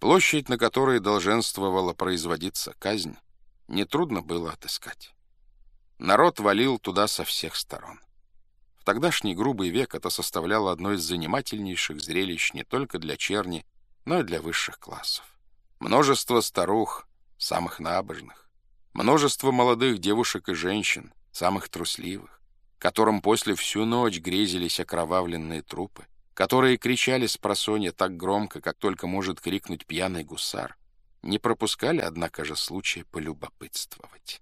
Площадь, на которой долженствовала производиться казнь, нетрудно было отыскать. Народ валил туда со всех сторон. В тогдашний грубый век это составляло одно из занимательнейших зрелищ не только для черни, но и для высших классов. Множество старух, самых набожных, множество молодых девушек и женщин, самых трусливых, которым после всю ночь грезились окровавленные трупы, которые кричали с просонья так громко, как только может крикнуть пьяный гусар, не пропускали, однако же, случая полюбопытствовать.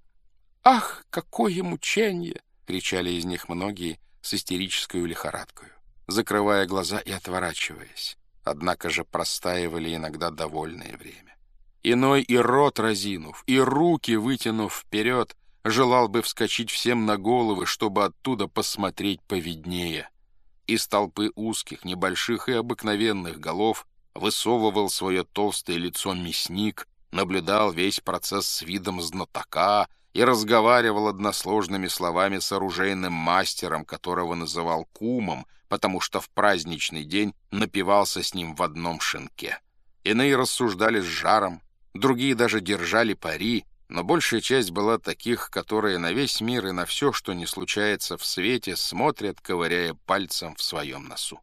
«Ах, какое мучение!» — кричали из них многие с истерической лихорадкой, закрывая глаза и отворачиваясь, однако же простаивали иногда довольное время. Иной и рот разинув, и руки вытянув вперед, желал бы вскочить всем на головы, чтобы оттуда посмотреть повиднее — из толпы узких, небольших и обыкновенных голов высовывал свое толстое лицо мясник, наблюдал весь процесс с видом знатока и разговаривал односложными словами с оружейным мастером, которого называл кумом, потому что в праздничный день напивался с ним в одном шинке. Иные рассуждали с жаром, другие даже держали пари, но большая часть была таких, которые на весь мир и на все, что не случается в свете, смотрят, ковыряя пальцем в своем носу.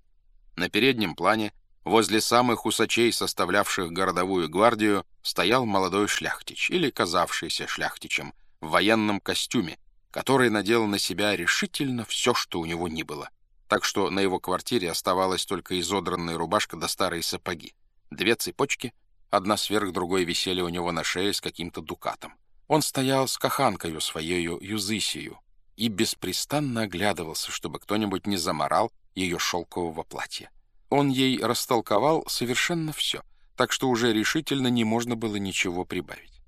На переднем плане, возле самых усачей, составлявших городовую гвардию, стоял молодой шляхтич, или казавшийся шляхтичем, в военном костюме, который надел на себя решительно все, что у него ни было. Так что на его квартире оставалась только изодранная рубашка да старые сапоги. Две цепочки — Одна сверх другой висели у него на шее с каким-то дукатом. Он стоял с каханкою своею юзысию и беспрестанно оглядывался, чтобы кто-нибудь не заморал ее шелкового платья. Он ей растолковал совершенно все, так что уже решительно не можно было ничего прибавить.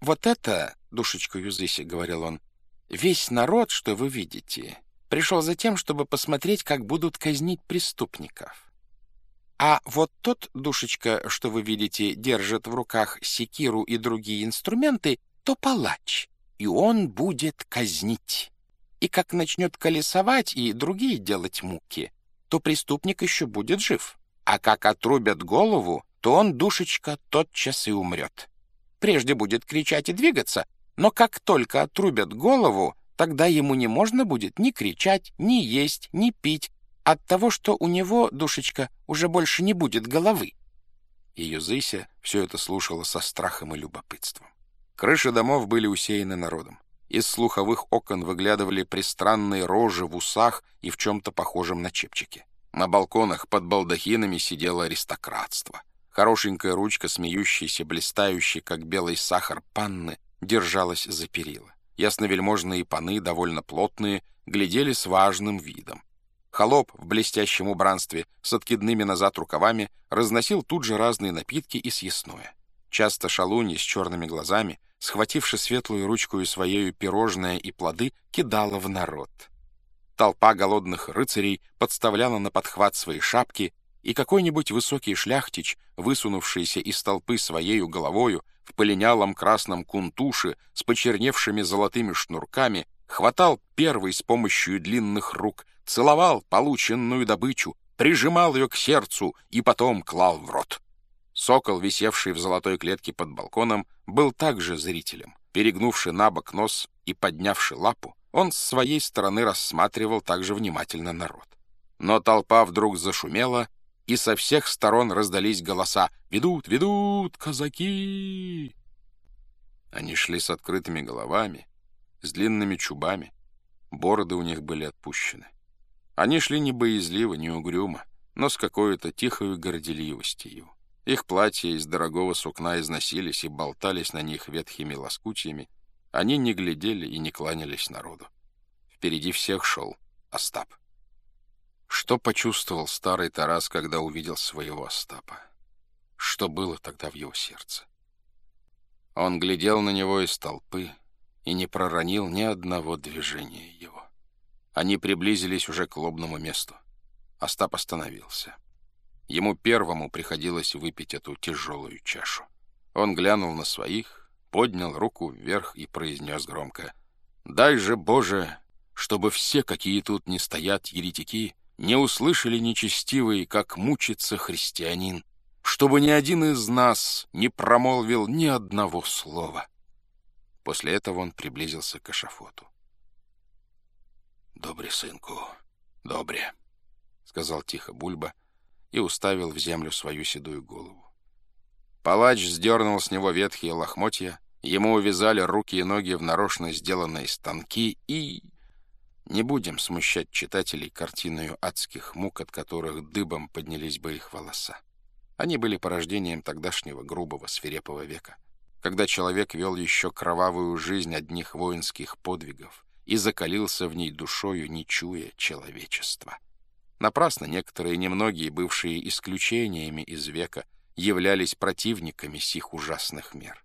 «Вот это, душечка Юзыси, — говорил он, — весь народ, что вы видите, пришел за тем, чтобы посмотреть, как будут казнить преступников. А вот тот, душечка, что вы видите, держит в руках секиру и другие инструменты, то палач, и он будет казнить. И как начнет колесовать и другие делать муки, то преступник еще будет жив. А как отрубят голову, то он, душечка, тотчас и умрет. Прежде будет кричать и двигаться, но как только отрубят голову, тогда ему не можно будет ни кричать, ни есть, ни пить, от того, что у него, душечка, уже больше не будет головы. Ее Зыся все это слушала со страхом и любопытством. Крыши домов были усеяны народом. Из слуховых окон выглядывали пристранные рожи в усах и в чем-то похожем на чепчики. На балконах под балдахинами сидело аристократство. Хорошенькая ручка, смеющаяся, блистающая, как белый сахар панны, держалась за перила. Ясновельможные паны, довольно плотные, глядели с важным видом. Холоп в блестящем убранстве с откидными назад рукавами разносил тут же разные напитки и съестное. Часто шалунья с черными глазами, схвативши светлую ручку и своею пирожное и плоды, кидала в народ. Толпа голодных рыцарей подставляла на подхват свои шапки, и какой-нибудь высокий шляхтич, высунувшийся из толпы своею головою, в полинялом красном кунтуше с почерневшими золотыми шнурками, хватал первый с помощью длинных рук, целовал полученную добычу, прижимал ее к сердцу и потом клал в рот. Сокол, висевший в золотой клетке под балконом, был также зрителем. Перегнувший на бок нос и поднявший лапу, он с своей стороны рассматривал также внимательно народ. Но толпа вдруг зашумела, и со всех сторон раздались голоса «Ведут, ведут, казаки!». Они шли с открытыми головами, с длинными чубами. Бороды у них были отпущены. Они шли не боязливо, не угрюмо, но с какой-то тихой горделивостью. Их платья из дорогого сукна износились и болтались на них ветхими лоскутьями. Они не глядели и не кланялись народу. Впереди всех шел Остап. Что почувствовал старый Тарас, когда увидел своего Остапа? Что было тогда в его сердце? Он глядел на него из толпы и не проронил ни одного движения его. Они приблизились уже к лобному месту. Остап остановился. Ему первому приходилось выпить эту тяжелую чашу. Он глянул на своих, поднял руку вверх и произнес громко. «Дай же, Боже, чтобы все, какие тут не стоят еретики, не услышали нечестивые, как мучится христианин, чтобы ни один из нас не промолвил ни одного слова. После этого он приблизился к эшафоту. «Добре, сынку, добре», — сказал тихо Бульба и уставил в землю свою седую голову. Палач сдернул с него ветхие лохмотья, ему увязали руки и ноги в нарочно сделанные станки и... Не будем смущать читателей картиною адских мук, от которых дыбом поднялись бы их волоса. Они были порождением тогдашнего грубого свирепого века, когда человек вел еще кровавую жизнь одних воинских подвигов и закалился в ней душою, не чуя человечества. Напрасно некоторые немногие, бывшие исключениями из века, являлись противниками сих ужасных мер.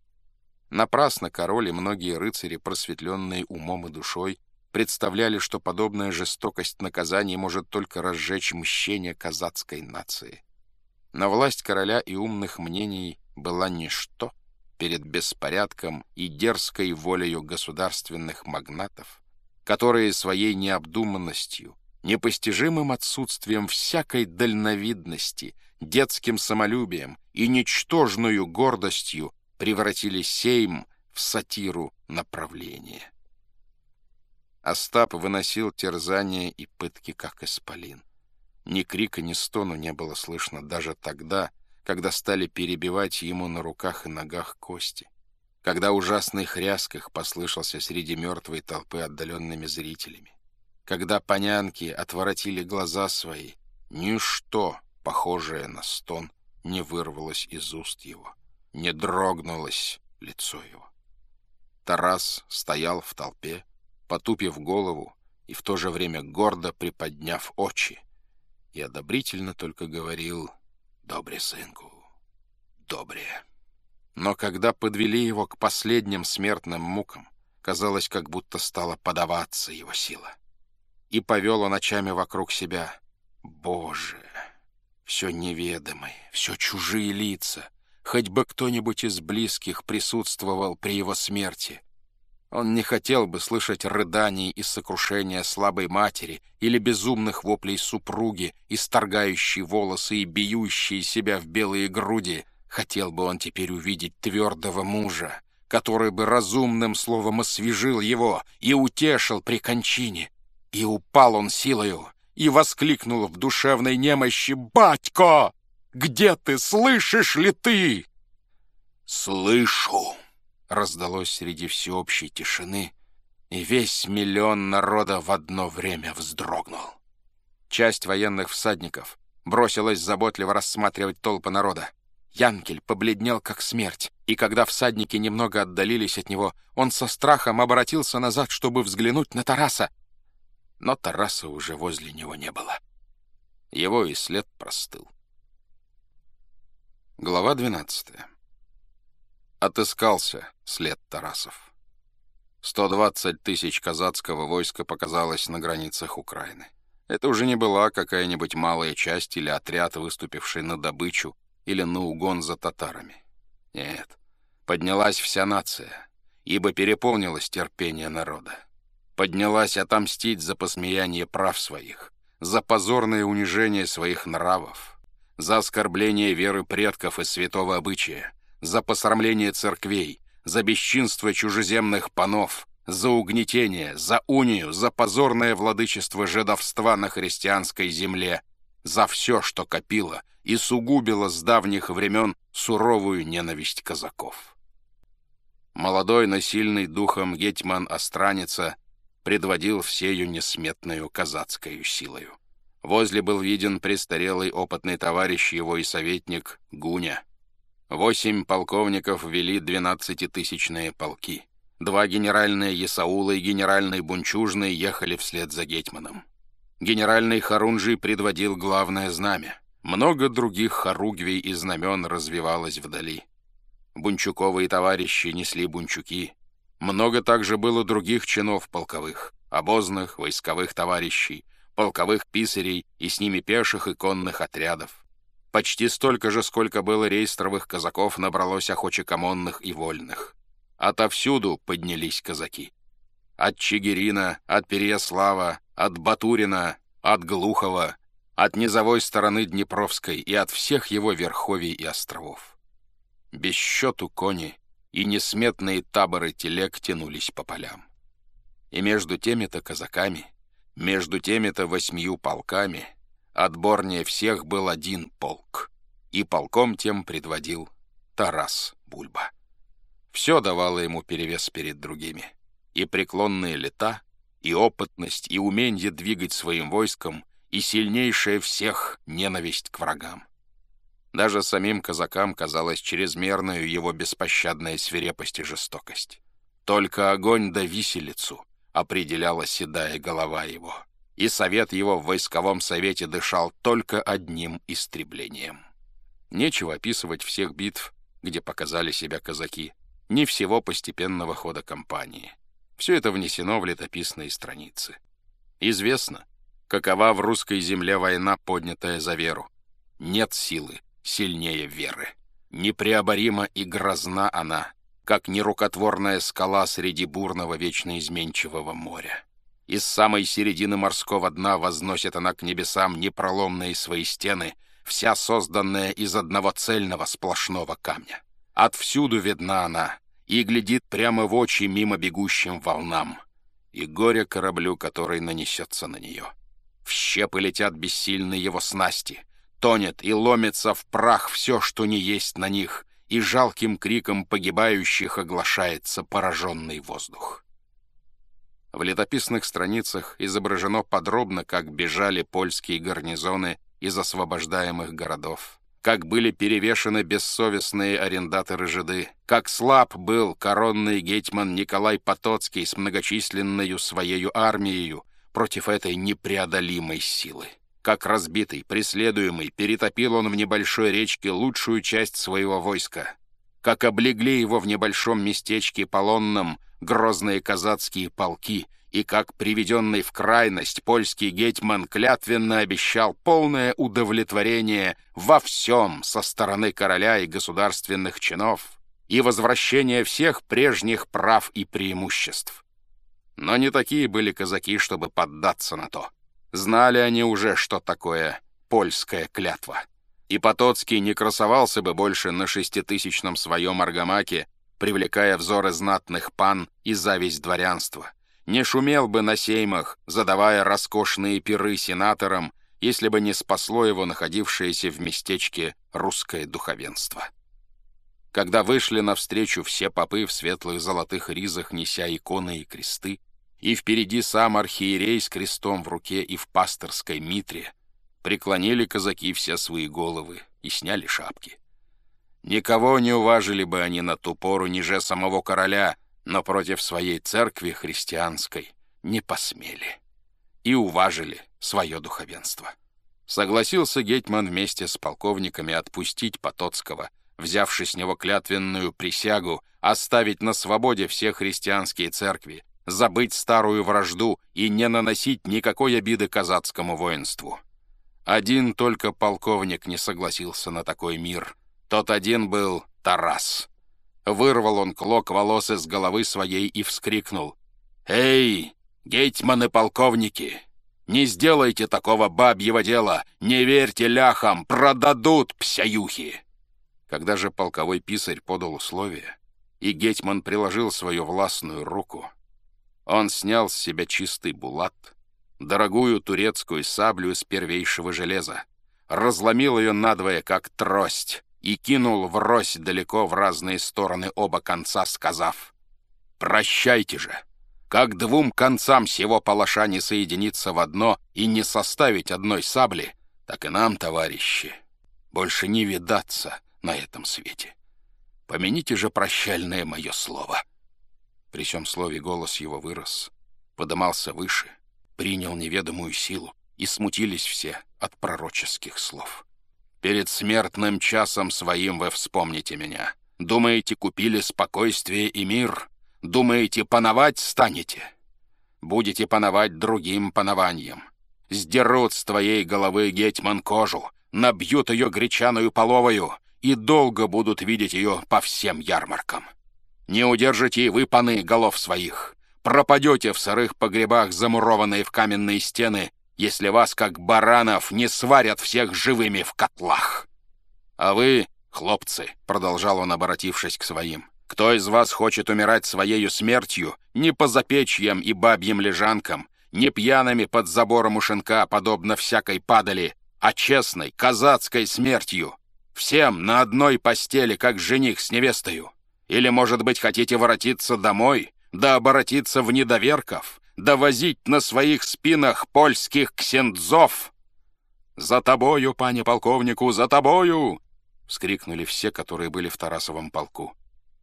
Напрасно король и многие рыцари, просветленные умом и душой, представляли, что подобная жестокость наказаний может только разжечь мщение казацкой нации. Но власть короля и умных мнений была ничто перед беспорядком и дерзкой волею государственных магнатов, которые своей необдуманностью, непостижимым отсутствием всякой дальновидности, детским самолюбием и ничтожную гордостью превратили сейм в сатиру направления. Остап выносил терзания и пытки, как исполин. Ни крика, ни стону не было слышно даже тогда, когда стали перебивать ему на руках и ногах кости, когда ужасный хряск их послышался среди мертвой толпы отдаленными зрителями, когда понянки отворотили глаза свои, ничто, похожее на стон, не вырвалось из уст его, не дрогнулось лицо его. Тарас стоял в толпе, потупив голову и в то же время гордо приподняв очи, и одобрительно только говорил «Добре, сынку, добре». Но когда подвели его к последним смертным мукам, казалось, как будто стала подаваться его сила. И повел он очами вокруг себя. Боже! Все неведомое, все чужие лица. Хоть бы кто-нибудь из близких присутствовал при его смерти — он не хотел бы слышать рыданий и сокрушения слабой матери или безумных воплей супруги, исторгающей волосы и бьющей себя в белые груди. Хотел бы он теперь увидеть твердого мужа, который бы разумным словом освежил его и утешил при кончине. И упал он силою, и воскликнул в душевной немощи «Батько! Где ты? Слышишь ли ты?» «Слышу!» раздалось среди всеобщей тишины, и весь миллион народа в одно время вздрогнул. Часть военных всадников бросилась заботливо рассматривать толпы народа. Янкель побледнел, как смерть, и когда всадники немного отдалились от него, он со страхом обратился назад, чтобы взглянуть на Тараса. Но Тараса уже возле него не было. Его и след простыл. Глава двенадцатая. Отыскался след Тарасов. 120 тысяч казацкого войска показалось на границах Украины. Это уже не была какая-нибудь малая часть или отряд, выступивший на добычу или на угон за татарами. Нет, поднялась вся нация, ибо переполнилось терпение народа. Поднялась отомстить за посмеяние прав своих, за позорное унижение своих нравов, за оскорбление веры предков и святого обычая, за посрамление церквей, за бесчинство чужеземных панов, за угнетение, за унию, за позорное владычество жедовства на христианской земле, за все, что копило и сугубило с давних времен суровую ненависть казаков. Молодой, насильный духом гетьман Остраница предводил всею несметную казацкою силою. Возле был виден престарелый опытный товарищ его и советник Гуня — Восемь полковников вели двенадцатитысячные полки. Два генеральные Ясаула и генеральный Бунчужный ехали вслед за Гетманом. Генеральный Харунжий предводил главное знамя. Много других хоругвей и знамен развивалось вдали. Бунчуковые товарищи несли бунчуки. Много также было других чинов полковых, обозных, войсковых товарищей, полковых писарей и с ними пеших и конных отрядов. Почти столько же, сколько было рейстровых казаков, набралось охочекомонных и вольных. Отовсюду поднялись казаки. От Чигирина, от Переяслава, от Батурина, от Глухова. От низовой стороны Днепровской и от всех его верховий и островов. Без счету кони и несметные таборы телег тянулись по полям. И между теми-то казаками, между теми-то восьмию полками, отборнее всех был один полк, и полком тем предводил Тарас Бульба. Все давало ему перевес перед другими, и преклонные лета, и опытность, и умение двигать своим войском, и сильнейшая всех ненависть к врагам. Даже самим казакам казалась чрезмерную его беспощадная свирепость и жестокость. Только огонь да виселицу определяла седая голова его, и совет его в войсковом совете дышал только одним истреблением. Нечего описывать всех битв, где показали себя казаки, ни всего постепенного хода кампании. Все это внесено в летописные страницы. Известно, какова в русской земле война, поднятая за веру. Нет силы сильнее веры. Непреоборима и грозна она, как нерукотворная скала среди бурного вечно изменчивого моря. Из самой середины морского дна возносит она к небесам непроломные свои стены, вся созданная из одного цельного сплошного камня. Отвсюду видна она и глядит прямо в очи мимо бегущим волнам, и горе кораблю, который нанесется на нее. В щепы летят бессильные его снасти, тонет и ломится в прах все, что не есть на них, и жалким криком погибающих оглашается пораженный воздух. В летописных страницах изображено подробно, как бежали польские гарнизоны из освобождаемых городов как были перевешены бессовестные арендаторы жиды, как слаб был коронный гетьман Николай Потоцкий с многочисленной своей армией против этой непреодолимой силы. Как разбитый, преследуемый, перетопил он в небольшой речке лучшую часть своего войска. Как облегли его в небольшом местечке Полонном грозные казацкие полки — и как приведенный в крайность польский гетьман клятвенно обещал полное удовлетворение во всем со стороны короля и государственных чинов и возвращение всех прежних прав и преимуществ. Но не такие были казаки, чтобы поддаться на то. Знали они уже, что такое польская клятва. И Потоцкий не красовался бы больше на шеститысячном своем аргамаке, привлекая взоры знатных пан и зависть дворянства — не шумел бы на сеймах, задавая роскошные пиры сенаторам, если бы не спасло его находившееся в местечке русское духовенство. Когда вышли навстречу все попы в светлых золотых ризах, неся иконы и кресты, и впереди сам архиерей с крестом в руке и в пасторской митре, преклонили казаки все свои головы и сняли шапки. Никого не уважили бы они на ту пору ниже самого короля — но против своей церкви христианской не посмели и уважили свое духовенство. Согласился Гетьман вместе с полковниками отпустить Потоцкого, взявши с него клятвенную присягу, оставить на свободе все христианские церкви, забыть старую вражду и не наносить никакой обиды казацкому воинству. Один только полковник не согласился на такой мир. Тот один был Тарас. Вырвал он клок волос из головы своей и вскрикнул. «Эй, гетьманы-полковники! Не сделайте такого бабьего дела! Не верьте ляхам! Продадут псяюхи!» Когда же полковой писарь подал условие, и гетьман приложил свою властную руку, он снял с себя чистый булат, дорогую турецкую саблю из первейшего железа, разломил ее надвое, как трость, и кинул врозь далеко в разные стороны оба конца, сказав «Прощайте же! Как двум концам сего палаша не соединиться в одно и не составить одной сабли, так и нам, товарищи, больше не видаться на этом свете. Помяните же прощальное мое слово». При всем слове голос его вырос, подымался выше, принял неведомую силу, и смутились все от пророческих слов. Перед смертным часом своим вы вспомните меня. Думаете, купили спокойствие и мир? Думаете, пановать станете? Будете пановать другим панованием. Сдерут с твоей головы гетьман кожу, набьют ее гречаную половою и долго будут видеть ее по всем ярмаркам. Не удержите и вы паны голов своих. Пропадете в сырых погребах, замурованные в каменные стены, если вас, как баранов, не сварят всех живыми в котлах. А вы, хлопцы, — продолжал он, обратившись к своим, — кто из вас хочет умирать своею смертью, не по запечьям и бабьим лежанкам, не пьяными под забором у шинка, подобно всякой падали, а честной, казацкой смертью, всем на одной постели, как жених с невестою? Или, может быть, хотите воротиться домой, да оборотиться в недоверков, да возить на своих спинах польских ксендзов? «За тобою, пане полковнику, за тобою!» — вскрикнули все, которые были в Тарасовом полку.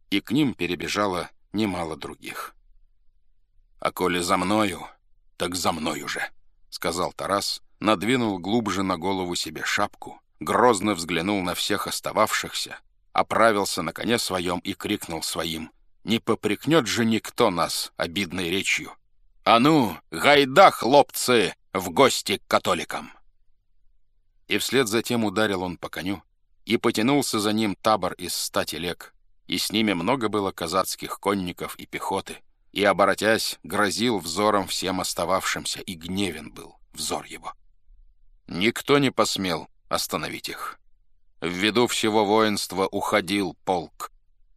И к ним перебежало немало других. «А коли за мною, так за мною же!» — сказал Тарас, надвинул глубже на голову себе шапку, грозно взглянул на всех остававшихся, оправился на коне своем и крикнул своим. «Не попрекнет же никто нас обидной речью! А ну, гайда, хлопцы, в гости к католикам!» И вслед за тем ударил он по коню, и потянулся за ним табор из ста телег, и с ними много было казацких конников и пехоты, и, оборотясь, грозил взором всем остававшимся, и гневен был взор его. Никто не посмел остановить их. В виду всего воинства уходил полк,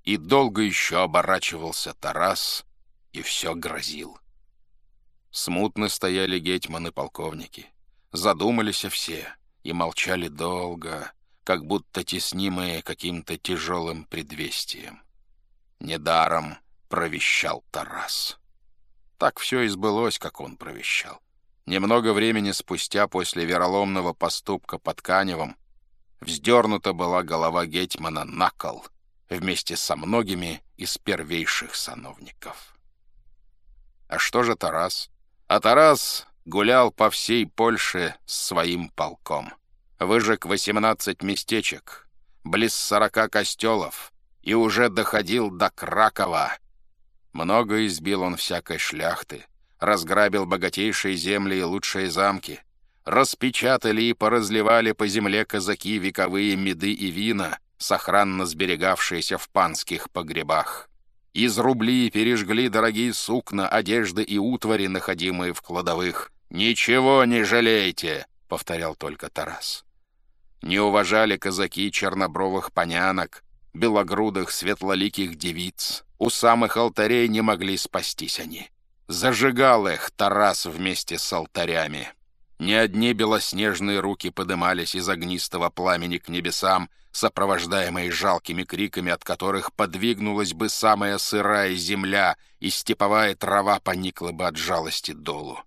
и долго еще оборачивался Тарас, и все грозил. Смутно стояли гетьманы-полковники, задумались все и молчали долго, как будто теснимые каким-то тяжелым предвестием. Недаром провещал Тарас. Так все и сбылось, как он провещал. Немного времени спустя после вероломного поступка под Каневом вздернута была голова Гетьмана на кол вместе со многими из первейших сановников. А что же Тарас? А Тарас гулял по всей Польше с своим полком. Выжег 18 местечек, близ 40 костелов, и уже доходил до Кракова. Много избил он всякой шляхты, разграбил богатейшие земли и лучшие замки, распечатали и поразливали по земле казаки вековые меды и вина, сохранно сберегавшиеся в панских погребах. Из рублей пережгли дорогие сукна, одежды и утвари, находимые в кладовых. «Ничего не жалейте!» — повторял только Тарас. Не уважали казаки чернобровых понянок, белогрудых светлоликих девиц. У самых алтарей не могли спастись они. Зажигал их Тарас вместе с алтарями. Не одни белоснежные руки подымались из огнистого пламени к небесам, сопровождаемые жалкими криками, от которых подвигнулась бы самая сырая земля, и степовая трава поникла бы от жалости долу.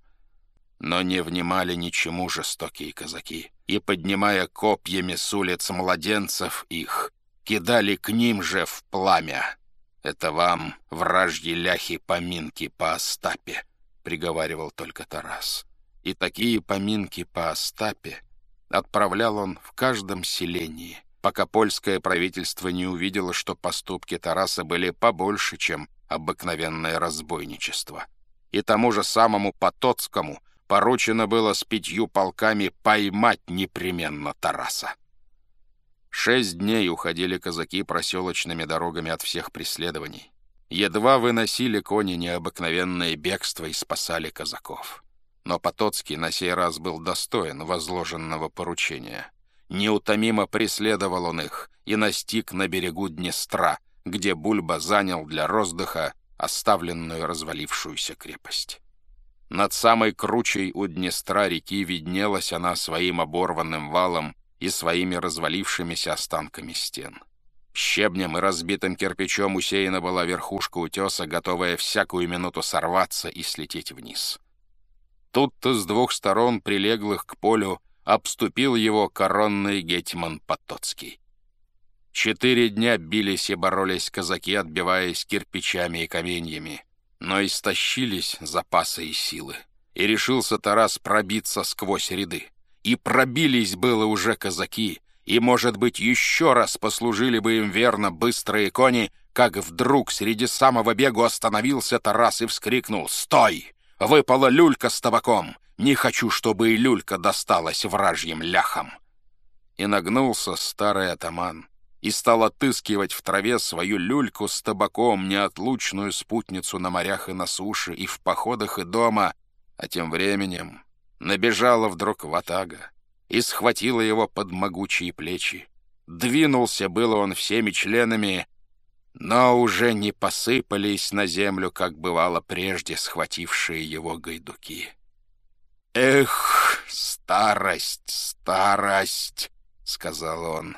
Но не внимали ничему жестокие казаки, и, поднимая копьями с улиц младенцев их, кидали к ним же в пламя. «Это вам, вражьи ляхи, поминки по Остапе», — приговаривал только Тарас. И такие поминки по Остапе отправлял он в каждом селении, пока польское правительство не увидело, что поступки Тараса были побольше, чем обыкновенное разбойничество. И тому же самому Потоцкому поручено было с пятью полками поймать непременно Тараса. Шесть дней уходили казаки проселочными дорогами от всех преследований. Едва выносили кони необыкновенное бегство и спасали казаков. Но Потоцкий на сей раз был достоин возложенного поручения. Неутомимо преследовал он их и настиг на берегу Днестра, где Бульба занял для роздыха оставленную развалившуюся крепость. Над самой кручей у Днестра реки виднелась она своим оборванным валом и своими развалившимися останками стен. Щебнем и разбитым кирпичом усеяна была верхушка утеса, готовая всякую минуту сорваться и слететь вниз. Тут-то с двух сторон, прилеглых к полю, обступил его коронный гетьман Потоцкий. Четыре дня бились и боролись казаки, отбиваясь кирпичами и каменьями, но истощились запасы и силы, и решился Тарас пробиться сквозь ряды. И пробились было уже казаки, и, может быть, еще раз послужили бы им верно быстрые кони, как вдруг среди самого бегу остановился Тарас и вскрикнул «Стой! Выпала люлька с табаком! Не хочу, чтобы и люлька досталась вражьим ляхам!» И нагнулся старый атаман и стал отыскивать в траве свою люльку с табаком, неотлучную спутницу на морях и на суше, и в походах, и дома, а тем временем Набежала вдруг ватага и схватила его под могучие плечи. Двинулся было он всеми членами, но уже не посыпались на землю, как бывало прежде схватившие его гайдуки. «Эх, старость, старость!» — сказал он.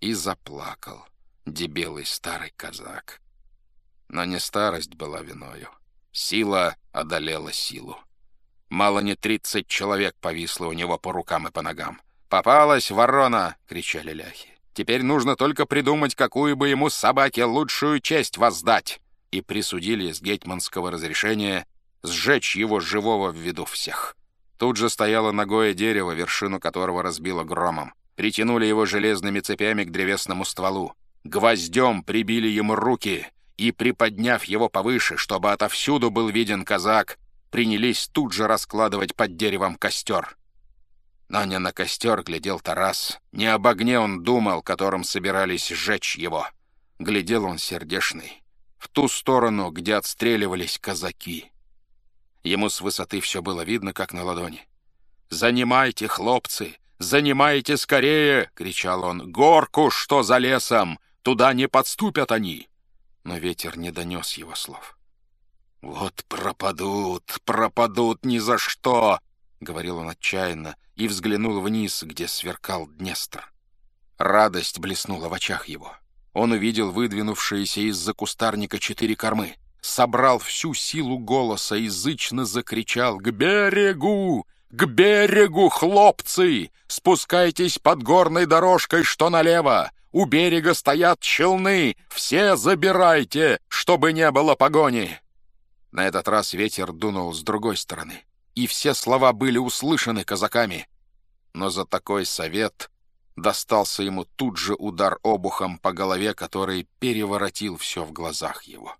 И заплакал дебелый старый казак. Но не старость была виною. Сила одолела силу. Мало не тридцать человек повисло у него по рукам и по ногам. «Попалась ворона!» — кричали ляхи. «Теперь нужно только придумать, какую бы ему собаке лучшую честь воздать!» И присудили с гетьманского разрешения сжечь его живого в виду всех. Тут же стояло ногое дерево, вершину которого разбило громом. Притянули его железными цепями к древесному стволу. Гвоздем прибили ему руки и, приподняв его повыше, чтобы отовсюду был виден казак, принялись тут же раскладывать под деревом костер. Но не на костер глядел Тарас, не об огне он думал, которым собирались сжечь его. Глядел он сердешный, в ту сторону, где отстреливались казаки. Ему с высоты все было видно, как на ладони. «Занимайте, хлопцы! Занимайте скорее!» — кричал он. «Горку, что за лесом! Туда не подступят они!» Но ветер не донес его слов. «Вот пропадут, пропадут ни за что!» — говорил он отчаянно и взглянул вниз, где сверкал Днестр. Радость блеснула в очах его. Он увидел выдвинувшиеся из-за кустарника четыре кормы — собрал всю силу голоса, язычно закричал «К берегу! К берегу, хлопцы! Спускайтесь под горной дорожкой, что налево! У берега стоят челны! Все забирайте, чтобы не было погони!» На этот раз ветер дунул с другой стороны, и все слова были услышаны казаками. Но за такой совет достался ему тут же удар обухом по голове, который переворотил все в глазах его.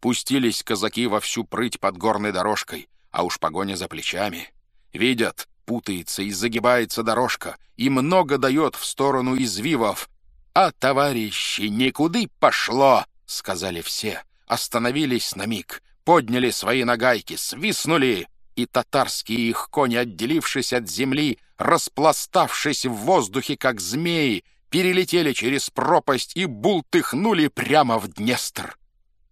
Пустились казаки во всю прыть под горной дорожкой, а уж погоня за плечами. Видят, путается и загибается дорожка, и много дает в сторону извивов. «А, товарищи, никуды пошло!» — сказали все. Остановились на миг, подняли свои нагайки, свистнули, и татарские их кони, отделившись от земли, распластавшись в воздухе, как змеи, перелетели через пропасть и бултыхнули прямо в Днестр.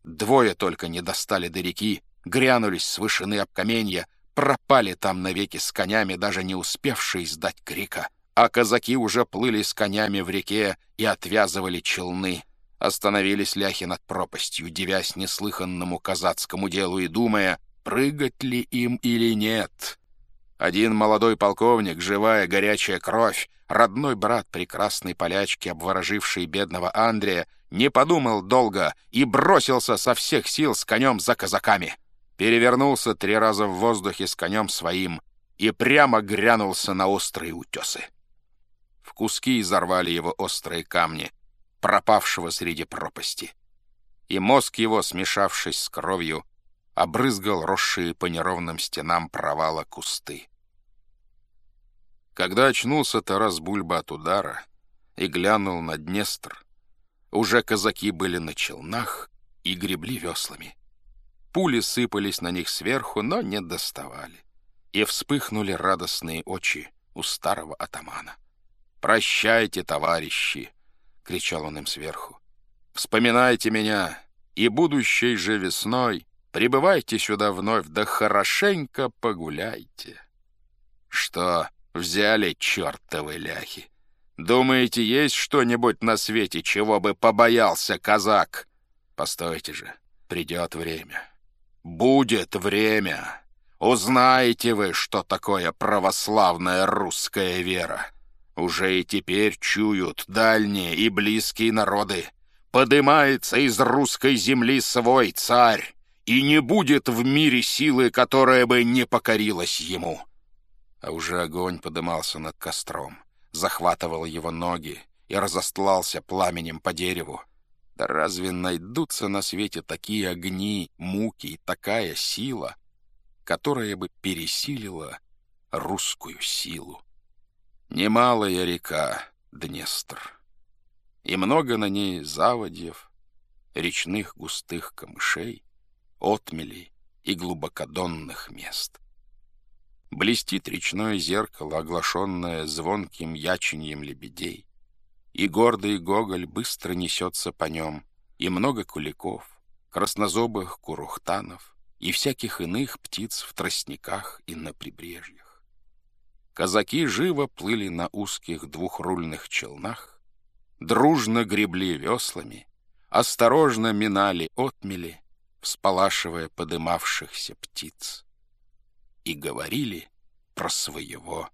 Двое только не достали до реки, грянулись с вышины об каменья, пропали там навеки с конями, даже не успевшие сдать крика. А казаки уже плыли с конями в реке и отвязывали челны. Остановились ляхи над пропастью, девясь неслыханному казацкому делу и думая, прыгать ли им или нет. Один молодой полковник, живая горячая кровь, родной брат прекрасной полячки, обвороживший бедного Андрея, не подумал долго и бросился со всех сил с конем за казаками. Перевернулся три раза в воздухе с конем своим и прямо грянулся на острые утесы. В куски изорвали его острые камни, пропавшего среди пропасти. И мозг его, смешавшись с кровью, обрызгал росшие по неровным стенам провала кусты. Когда очнулся Тарас Бульба от удара и глянул на Днестр, уже казаки были на челнах и гребли веслами. Пули сыпались на них сверху, но не доставали. И вспыхнули радостные очи у старого атамана. «Прощайте, товарищи!» — кричал он им сверху. «Вспоминайте меня, и будущей же весной прибывайте сюда вновь, да хорошенько погуляйте». «Что, взяли чертовы ляхи? Думаете, есть что-нибудь на свете, чего бы побоялся казак? Постойте же, придет время. Будет время. Узнаете вы, что такое православная русская вера. Уже и теперь чуют дальние и близкие народы. Подымается из русской земли свой царь, и не будет в мире силы, которая бы не покорилась ему. А уже огонь подымался над костром захватывал его ноги и разостлался пламенем по дереву. Да разве найдутся на свете такие огни, муки и такая сила, которая бы пересилила русскую силу? Немалая река Днестр, и много на ней заводьев, речных густых камышей, отмелей и глубокодонных мест. Блестит речное зеркало, оглашенное звонким яченьем лебедей. И гордый гоголь быстро несется по нем, и много куликов, краснозобых курухтанов и всяких иных птиц в тростниках и на прибрежьях. Казаки живо плыли на узких двухрульных челнах, дружно гребли веслами, осторожно минали отмели, всполашивая подымавшихся птиц, и говорили про своего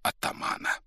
атамана.